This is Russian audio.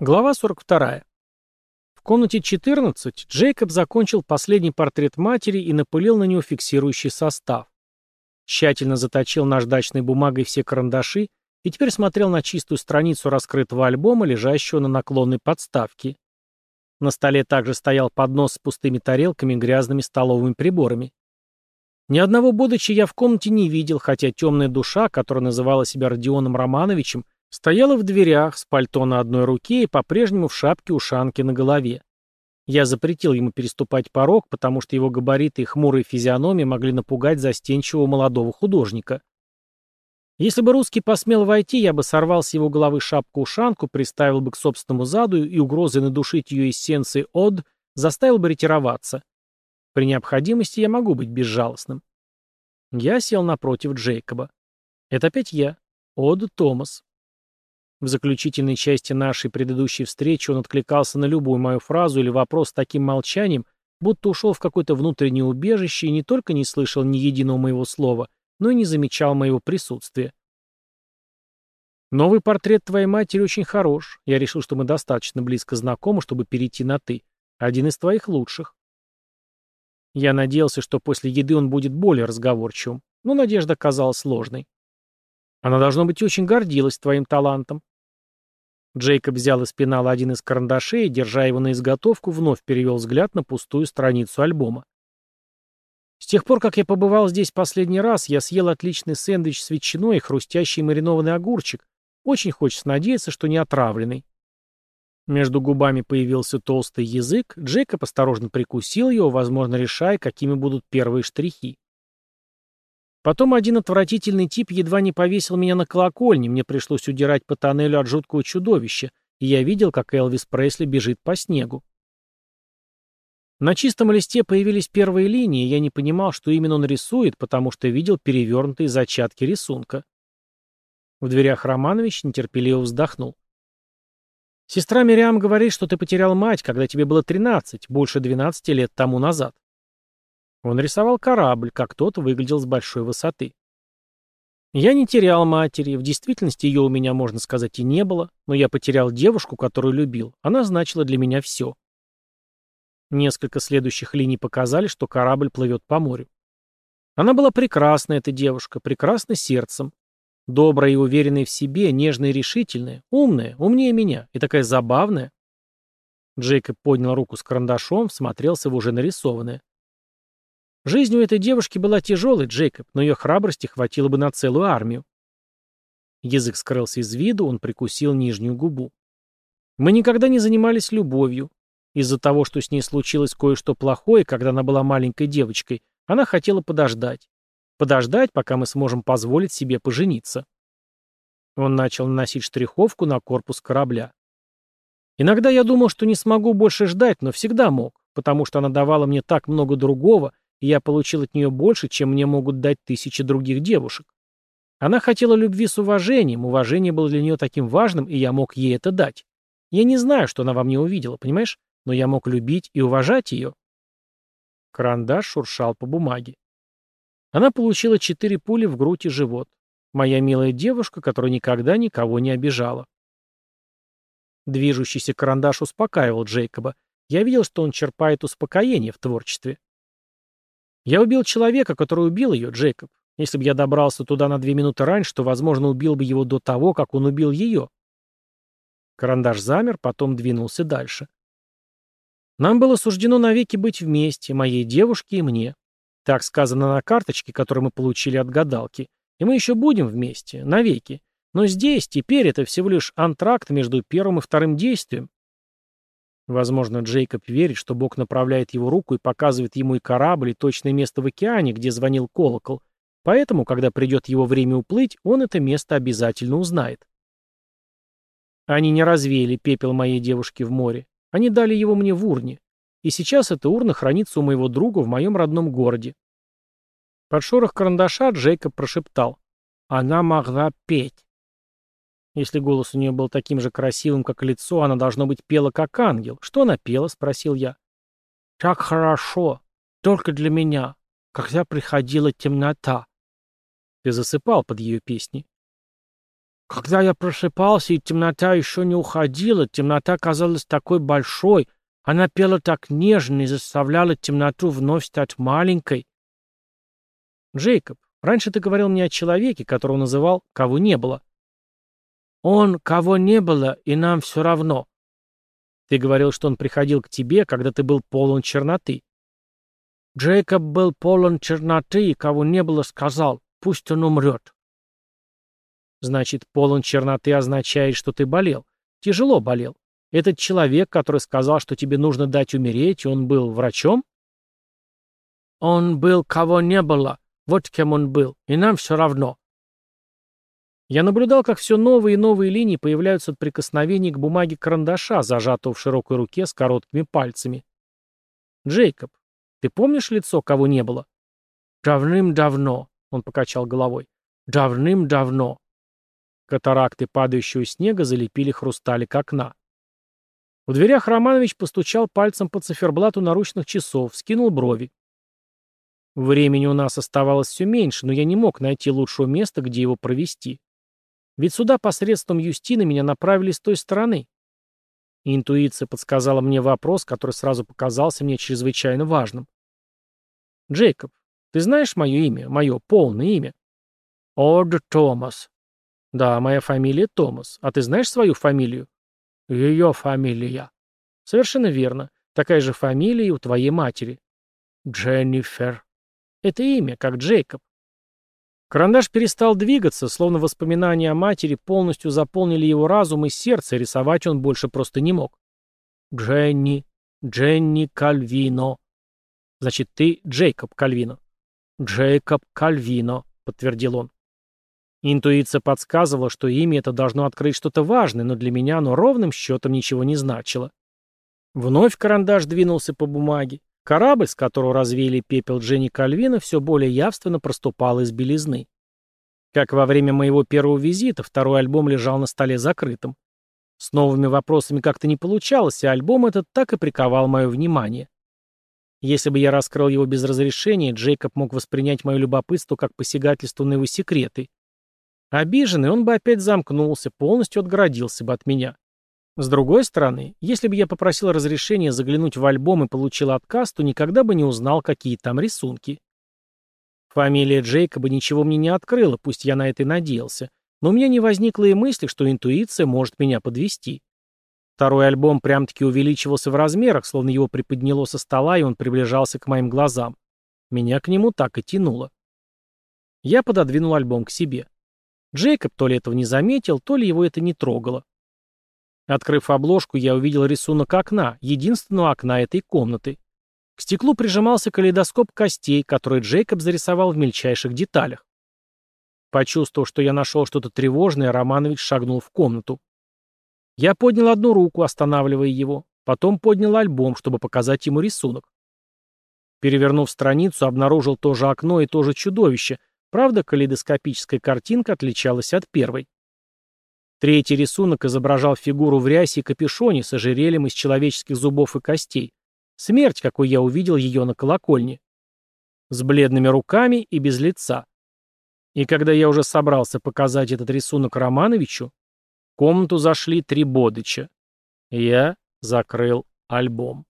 Глава 42. В комнате 14 Джейкоб закончил последний портрет матери и напылил на него фиксирующий состав. Тщательно заточил наждачной бумагой все карандаши и теперь смотрел на чистую страницу раскрытого альбома, лежащего на наклонной подставке. На столе также стоял поднос с пустыми тарелками и грязными столовыми приборами. Ни одного Бодыча я в комнате не видел, хотя темная душа, которая называла себя Родионом Романовичем, Стояла в дверях, с пальто на одной руке и по-прежнему в шапке-ушанке на голове. Я запретил ему переступать порог, потому что его габариты и хмурые физиономии могли напугать застенчивого молодого художника. Если бы русский посмел войти, я бы сорвал с его головы шапку-ушанку, приставил бы к собственному заду и угрозой надушить ее эссенцией од заставил бы ретироваться. При необходимости я могу быть безжалостным. Я сел напротив Джейкоба. Это опять я, Од Томас. В заключительной части нашей предыдущей встречи он откликался на любую мою фразу или вопрос с таким молчанием, будто ушел в какое-то внутреннее убежище и не только не слышал ни единого моего слова, но и не замечал моего присутствия. «Новый портрет твоей матери очень хорош. Я решил, что мы достаточно близко знакомы, чтобы перейти на «ты». Один из твоих лучших». Я надеялся, что после еды он будет более разговорчивым, но надежда казалась сложной. Она, должно быть, очень гордилась твоим талантом. Джейкоб взял из пенала один из карандашей и, держа его на изготовку, вновь перевел взгляд на пустую страницу альбома. С тех пор, как я побывал здесь последний раз, я съел отличный сэндвич с ветчиной и хрустящий маринованный огурчик. Очень хочется надеяться, что не отравленный. Между губами появился толстый язык, Джейкоб осторожно прикусил его, возможно, решая, какими будут первые штрихи. Потом один отвратительный тип едва не повесил меня на колокольне, мне пришлось удирать по тоннелю от жуткого чудовища, и я видел, как Элвис Пресли бежит по снегу. На чистом листе появились первые линии, я не понимал, что именно он рисует, потому что видел перевернутые зачатки рисунка. В дверях Романович нетерпеливо вздохнул. «Сестра Мириам говорит, что ты потерял мать, когда тебе было 13, больше 12 лет тому назад. Он рисовал корабль, как тот выглядел с большой высоты. Я не терял матери, в действительности ее у меня, можно сказать, и не было, но я потерял девушку, которую любил. Она значила для меня все. Несколько следующих линий показали, что корабль плывет по морю. Она была прекрасная, эта девушка, прекрасна сердцем. Добрая и уверенная в себе, нежная и решительная, умная, умнее меня и такая забавная. Джейкоб поднял руку с карандашом, всмотрелся в уже нарисованное. Жизнь у этой девушки была тяжелой, Джейкоб, но ее храбрости хватило бы на целую армию. Язык скрылся из виду, он прикусил нижнюю губу. Мы никогда не занимались любовью. Из-за того, что с ней случилось кое-что плохое, когда она была маленькой девочкой, она хотела подождать. Подождать, пока мы сможем позволить себе пожениться. Он начал наносить штриховку на корпус корабля. Иногда я думал, что не смогу больше ждать, но всегда мог, потому что она давала мне так много другого, и я получил от нее больше, чем мне могут дать тысячи других девушек. Она хотела любви с уважением, уважение было для нее таким важным, и я мог ей это дать. Я не знаю, что она во мне увидела, понимаешь? Но я мог любить и уважать ее. Карандаш шуршал по бумаге. Она получила четыре пули в грудь и живот. Моя милая девушка, которая никогда никого не обижала. Движущийся карандаш успокаивал Джейкоба. Я видел, что он черпает успокоение в творчестве. Я убил человека, который убил ее, Джейкоб. Если бы я добрался туда на две минуты раньше, то, возможно, убил бы его до того, как он убил ее. Карандаш замер, потом двинулся дальше. Нам было суждено навеки быть вместе, моей девушке и мне. Так сказано на карточке, которую мы получили от гадалки. И мы еще будем вместе, навеки. Но здесь, теперь, это всего лишь антракт между первым и вторым действием. Возможно, Джейкоб верит, что Бог направляет его руку и показывает ему и корабль, и точное место в океане, где звонил колокол. Поэтому, когда придет его время уплыть, он это место обязательно узнает. Они не развеяли пепел моей девушки в море. Они дали его мне в урне. И сейчас эта урна хранится у моего друга в моем родном городе. Под шорох карандаша Джейкоб прошептал. Она могла петь. Если голос у нее был таким же красивым, как лицо, она, должно быть, пела как ангел. Что она пела? — спросил я. «Так хорошо. Только для меня. Когда приходила темнота». Ты засыпал под ее песни. Когда я просыпался, и темнота еще не уходила, темнота казалась такой большой, она пела так нежно и заставляла темноту вновь стать маленькой. Джейкоб, раньше ты говорил мне о человеке, которого называл «кого не было». Он, кого не было, и нам все равно. Ты говорил, что он приходил к тебе, когда ты был полон черноты. Джейкоб был полон черноты, и кого не было, сказал, пусть он умрет. Значит, полон черноты означает, что ты болел. Тяжело болел. Этот человек, который сказал, что тебе нужно дать умереть, он был врачом? Он был, кого не было. Вот кем он был. И нам все равно. Я наблюдал, как все новые и новые линии появляются от прикосновений к бумаге карандаша, зажатого в широкой руке с короткими пальцами. «Джейкоб, ты помнишь лицо, кого не было?» «Давным-давно», — он покачал головой. «Давным-давно. Катаракты падающего снега залепили хрусталик окна. В дверях Романович постучал пальцем по циферблату наручных часов, скинул брови. Времени у нас оставалось все меньше, но я не мог найти лучшего места, где его провести. Ведь сюда посредством Юстины меня направили с той стороны. Интуиция подсказала мне вопрос, который сразу показался мне чрезвычайно важным. «Джейкоб, ты знаешь мое имя, мое полное имя?» «Орд Томас», «Да, моя фамилия Томас. А ты знаешь свою фамилию?» «Ее фамилия». «Совершенно верно. Такая же фамилия и у твоей матери». «Дженнифер». «Это имя, как Джейкоб». Карандаш перестал двигаться, словно воспоминания о матери полностью заполнили его разум и сердце, рисовать он больше просто не мог. «Дженни, Дженни Кальвино». «Значит, ты Джейкоб Кальвино». «Джейкоб Кальвино», — подтвердил он. Интуиция подсказывала, что имя это должно открыть что-то важное, но для меня оно ровным счетом ничего не значило. Вновь карандаш двинулся по бумаге. Корабль, с которого развеяли пепел Дженни Кальвина, все более явственно проступал из белизны. Как во время моего первого визита, второй альбом лежал на столе закрытым. С новыми вопросами как-то не получалось, и альбом этот так и приковал мое внимание. Если бы я раскрыл его без разрешения, Джейкоб мог воспринять мое любопытство как посягательство на его секреты. Обиженный, он бы опять замкнулся, полностью отгородился бы от меня. С другой стороны, если бы я попросил разрешения заглянуть в альбом и получил отказ, то никогда бы не узнал, какие там рисунки. Фамилия Джейкоба ничего мне не открыла, пусть я на это и надеялся, но у меня не возникло и мысли, что интуиция может меня подвести. Второй альбом прям-таки увеличивался в размерах, словно его приподняло со стола, и он приближался к моим глазам. Меня к нему так и тянуло. Я пододвинул альбом к себе. Джейкоб то ли этого не заметил, то ли его это не трогало. Открыв обложку, я увидел рисунок окна, единственного окна этой комнаты. К стеклу прижимался калейдоскоп костей, который Джейкоб зарисовал в мельчайших деталях. Почувствовав, что я нашел что-то тревожное, Романович шагнул в комнату. Я поднял одну руку, останавливая его, потом поднял альбом, чтобы показать ему рисунок. Перевернув страницу, обнаружил то же окно и то же чудовище, Правда, калейдоскопическая картинка отличалась от первой. Третий рисунок изображал фигуру в рясе и капюшоне с ожерельем из человеческих зубов и костей. Смерть, какой я увидел ее на колокольне. С бледными руками и без лица. И когда я уже собрался показать этот рисунок Романовичу, в комнату зашли три бодыча. Я закрыл альбом.